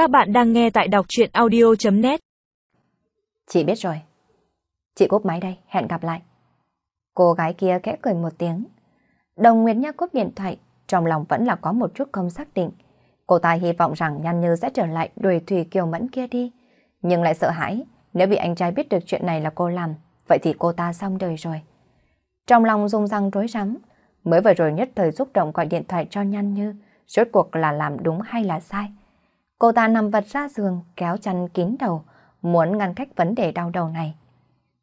Các bạn đang nghe tại đọc chuyện audio.net Chị biết rồi. Chị cúp máy đây, hẹn gặp lại. Cô gái kia khẽ cười một tiếng. Đồng Nguyệt Nha cúp điện thoại, trong lòng vẫn là có một chút không xác định. Cô ta hy vọng rằng Nhan Như sẽ trở lại đuổi Thủy Kiều Mẫn kia đi. Nhưng lại sợ hãi, nếu bị anh trai biết được chuyện này là cô làm, vậy thì cô ta xong đời rồi. Trong lòng rung răng rối rắm, mới vừa rồi nhất thời xúc động gọi điện thoại cho Nhan Như, rốt cuộc là làm đúng hay là sai. Cô ta nằm vật ra giường, kéo chăn kín đầu, muốn ngăn cách vấn đề đau đầu này.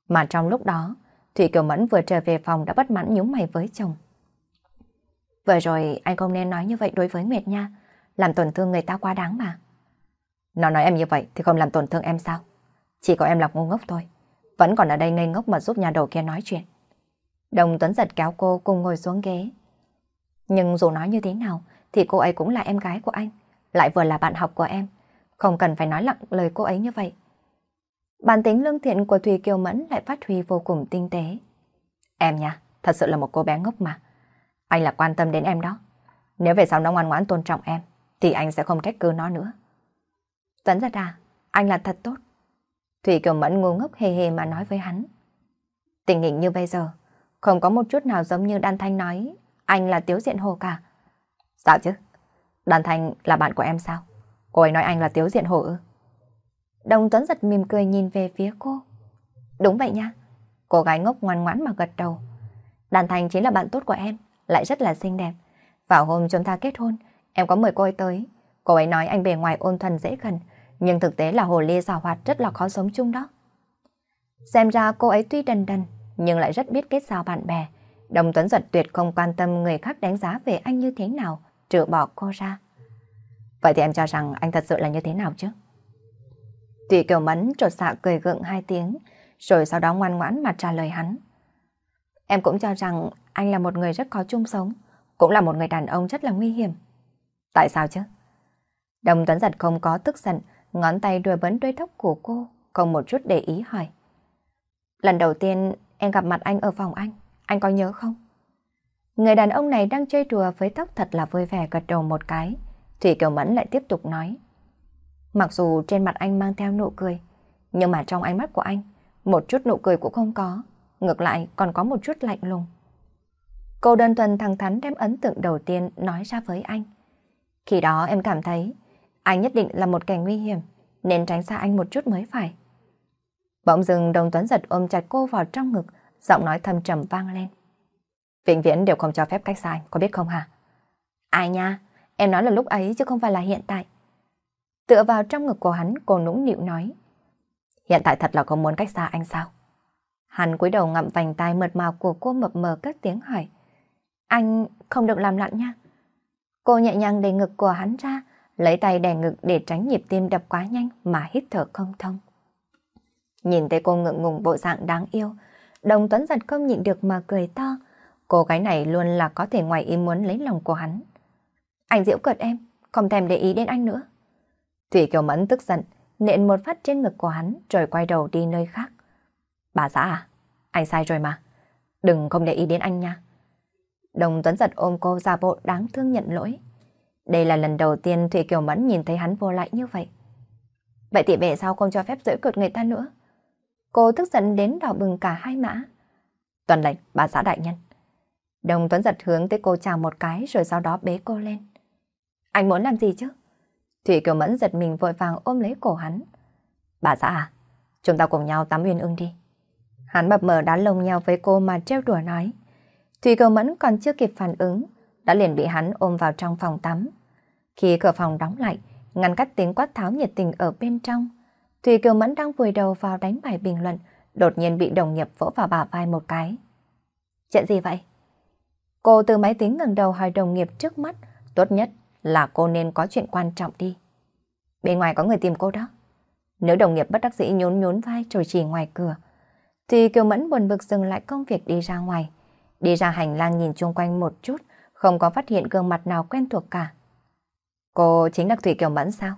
Mà trong lúc đó, Thủy Kiều Mẫn vừa trở về phòng đã bất mãn nhúng mày với chồng. Vừa rồi anh không nên nói như vậy đối với Nguyệt nha, làm tổn thương người ta quá đáng mà. Nó nói em như vậy thì không làm tổn thương em sao? Chỉ có em là ngu ngốc thôi. Vẫn còn ở đây ngây ngốc mà giúp nhà đầu kia nói chuyện. Đồng Tuấn giật kéo cô cùng ngồi xuống ghế. Nhưng dù nói như thế nào thì cô ấy cũng là em gái của anh, lại vừa là bạn học của em. Không cần phải nói lặng lời cô ấy như vậy. Bản tính lương thiện của Thùy Kiều Mẫn lại phát huy vô cùng tinh tế. Em nha, thật sự là một cô bé ngốc mà. Anh là quan tâm đến em đó. Nếu về sau nó ngoan ngoãn tôn trọng em, thì anh sẽ không trách cứ nó nữa. Tuấn giật à, anh là thật tốt. Thủy Kiều Mẫn ngu ngốc hề hề mà nói với hắn. Tình hình như bây giờ, không có một chút nào giống như Đan Thanh nói, anh là Tiếu Diện Hồ cả. Sao chứ? Đàn Thành là bạn của em sao? Cô ấy nói anh là Tiếu Diện Hồ ư? Đồng Tuấn giật mỉm cười nhìn về phía cô. Đúng vậy nha. Cô gái ngốc ngoan ngoãn mà gật đầu. Đàn Thành chính là bạn tốt của em, lại rất là xinh đẹp. Vào hôm chúng ta kết hôn, em có mời cô ấy tới. Cô ấy nói anh bề ngoài ôn thuần dễ gần, nhưng thực tế là hồ ly xào hoạt rất là khó sống chung đó. Xem ra cô ấy tuy đần đần, nhưng lại rất biết kết giao bạn bè. Đồng Tuấn giật tuyệt không quan tâm người khác đánh giá về anh như thế nào, trừ bỏ cô ra. Vậy thì em cho rằng anh thật sự là như thế nào chứ? Tùy Kiều Mẫn trột xạ cười gượng hai tiếng, rồi sau đó ngoan ngoãn mà trả lời hắn. Em cũng cho rằng anh là một người rất khó chung sống, cũng là một người đàn ông rất là nguy hiểm. Tại sao chứ? Đồng Tuấn giật không có tức giận, ngón tay đuôi bấn đuôi tóc của cô, không một chút để ý hỏi. Lần đầu tiên em gặp mặt anh ở phòng anh, anh có nhớ không? Người đàn ông này đang chơi đùa với tóc thật là vui vẻ gật đầu một cái. Thủy Kiều Mẫn lại tiếp tục nói. Mặc dù trên mặt anh mang theo nụ cười, nhưng mà trong ánh mắt của anh, một chút nụ cười cũng không có, ngược lại còn có một chút lạnh lùng. Cô đơn thuần thẳng thắn đem ấn tượng đầu tiên nói ra với anh. Khi đó em cảm thấy anh nhất định là một kẻ nguy hiểm, nên tránh xa anh một chút mới phải. Bỗng dừng đồng tuấn giật ôm chặt cô vào trong ngực, giọng nói thầm trầm vang lên. Vĩnh viễn đều không cho phép cách xa anh, có biết không hả? Ai nha, em nói là lúc ấy chứ không phải là hiện tại. Tựa vào trong ngực của hắn, cô nũng nịu nói. Hiện tại thật là không muốn cách xa anh sao? Hắn cúi đầu ngậm vành tai mượt màu của cô mập mờ các tiếng hỏi. Anh không được làm loạn nha. Cô nhẹ nhàng đẩy ngực của hắn ra, lấy tay đè ngực để tránh nhịp tim đập quá nhanh mà hít thở không thông. Nhìn thấy cô ngượng ngùng bộ dạng đáng yêu, đồng tuấn giật không nhịn được mà cười to. Cô gái này luôn là có thể ngoài ý muốn lấy lòng của hắn. Anh diễu cợt em, không thèm để ý đến anh nữa. Thủy Kiều Mẫn tức giận, nện một phát trên ngực của hắn rồi quay đầu đi nơi khác. Bà xã à, anh sai rồi mà. Đừng không để ý đến anh nha. Đồng Tuấn giật ôm cô ra bộ đáng thương nhận lỗi. Đây là lần đầu tiên Thủy Kiều Mẫn nhìn thấy hắn vô lại như vậy. Vậy thì về sao không cho phép giữ cợt người ta nữa. Cô tức giận đến đỏ bừng cả hai mã. Tuần lệnh, bà xã đại nhân. Đồng Tuấn giật hướng tới cô chào một cái rồi sau đó bế cô lên. Anh muốn làm gì chứ? Thủy Kiều Mẫn giật mình vội vàng ôm lấy cổ hắn. Bà xã à, chúng ta cùng nhau tắm uyên ương đi. Hắn bập mờ đá lồng nhau với cô mà treo đùa nói. Thủy Kiều Mẫn còn chưa kịp phản ứng, đã liền bị hắn ôm vào trong phòng tắm. Khi cửa phòng đóng lại, ngăn cách tiếng quát tháo nhiệt tình ở bên trong. Thủy Kiều Mẫn đang vùi đầu vào đánh bài bình luận, đột nhiên bị đồng nghiệp vỗ vào bả vai một cái. Chuyện gì vậy? Cô từ máy tính ngẩng đầu hỏi đồng nghiệp trước mắt, tốt nhất là cô nên có chuyện quan trọng đi. Bên ngoài có người tìm cô đó. Nếu đồng nghiệp bất đắc dĩ nhốn nhốn vai trồi chỉ ngoài cửa, thì Kiều Mẫn buồn bực dừng lại công việc đi ra ngoài. Đi ra hành lang nhìn chung quanh một chút, không có phát hiện gương mặt nào quen thuộc cả. Cô chính là Thủy Kiều Mẫn sao?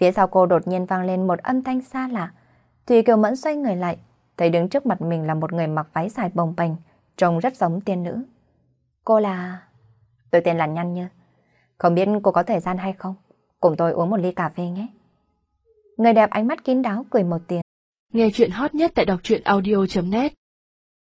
Phía sau cô đột nhiên vang lên một âm thanh xa lạ. Thủy Kiều Mẫn xoay người lại, thấy đứng trước mặt mình là một người mặc váy dài bồng bềnh, trông rất giống tiên nữ. Cô là... Tôi tên là Nhăn Như. Không biết cô có thời gian hay không? Cùng tôi uống một ly cà phê nhé. Người đẹp ánh mắt kín đáo cười một tiếng. Nghe chuyện hot nhất tại đọc truyện audio.net